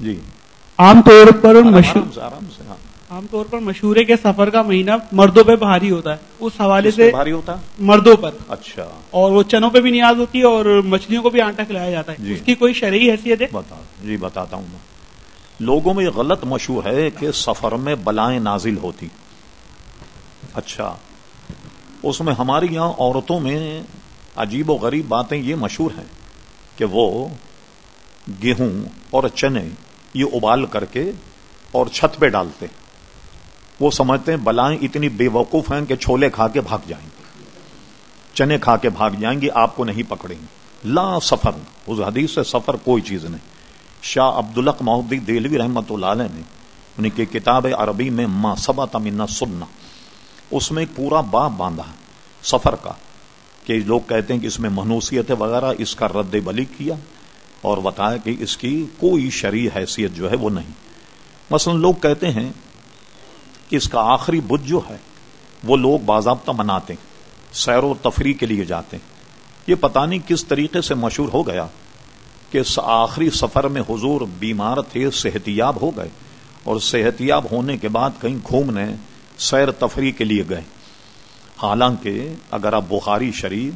جی۔ عام طور پر مشہور ہاں۔ عام طور پر مشہورے کے سفر کا مہینہ مردوں پہ بھاری ہوتا ہے۔ اس حوالے سے بھاری ہوتا مردوں پر۔ اچھا۔ اور وہ چنوں پہ بھی نیاز ہوتی ہے اور مچھلیوں کو بھی آٹا کھلایا جاتا ہے۔ جی۔ اس کی کوئی شرعی حیثیت ہے؟ جی بتاتا ہوں میں۔ لوگوں میں یہ غلط مشہور ہے کہ سفر میں بلائیں نازل ہوتی۔ اچھا۔ اس میں ہماری یہاں عورتوں میں عجیب و غریب باتیں یہ مشہور ہیں کہ وہ گیہوں اور چنے یہ ابال کر کے اور چھت پہ ڈالتے وہ سمجھتے ہیں بلائیں اتنی بے وقوف ہیں کہ چھولے کھا کے بھاگ جائیں گے۔ چنے کھا کے بھاگ جائیں گے، آپ کو نہیں پکڑیں گے۔ لا سفر، اس حدیث سے سفر کوئی چیز نہیں۔ شاہ عبدالق محدود دہلوی رحمت اللہ علیہ نے ان کی کتاب عربی میں ما سبا تمنا سننا اس میں پورا باب باندھا سفر کا، کہ لوگ کہتے ہیں کہ اس میں منوسیت وغیرہ، اس کا رد بلی کیا۔ اور بتایا کہ اس کی کوئی شرعی حیثیت جو ہے وہ نہیں۔ مثلا لوگ کہتے ہیں کہ اس کا آخری بدھ جو ہے وہ لوگ باضابطہ مناتے ہیں، سیر و تفریح کے لیے جاتے ہیں۔ یہ پتہ نہیں کس طریقے سے مشہور ہو گیا کہ اس آخری سفر میں حضور بیمار تھے صحت یاب ہو گئے اور صحت یاب ہونے کے بعد کہیں گھومنے، سیر تفریح کے لیے گئے۔ حالانکہ اگر آپ بخاری شریف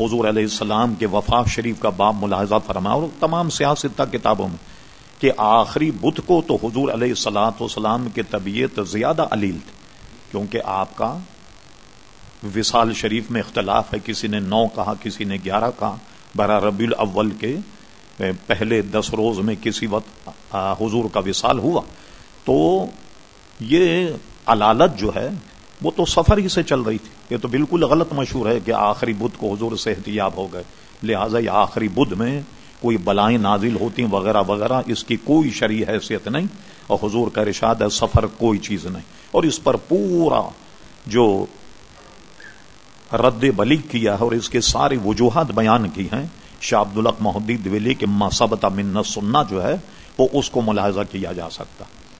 حضور علیہ السلام کے وفا شریف کا باب ملاحظہ فرما اور تمام سیاستہ کتابوں میں کہ آخری بدھ کو تو حضور علیہ السلاۃ والسلام کی طبیعت زیادہ علیل تھی کیونکہ آپ کا وصال شریف میں اختلاف ہے، کسی نے نو کہا، کسی نے گیارہ کہا۔ برا ربی الاول کے پہلے دس روز میں کسی وقت حضور کا وصال ہوا۔ تو یہ علالت جو ہے وہ تو سفر ہی سے چل رہی تھی۔ یہ تو بالکل غلط مشہور ہے کہ آخری بدھ کو حضور صحت یاب ہو گئے۔ لہٰذا یہ آخری بدھ میں کوئی بلائیں نازل ہوتی وغیرہ وغیرہ، اس کی کوئی شرعی حیثیت نہیں اور حضور کا ارشاد ہے سفر کوئی چیز نہیں۔ اور اس پر پورا جو رد بلی کیا ہے اور اس کے ساری وجوہات بیان کی ہیں، شاہ عبدالق محدید ولی کے مسبتا من سننا جو ہے، وہ اس کو ملاحظہ کیا جا سکتا۔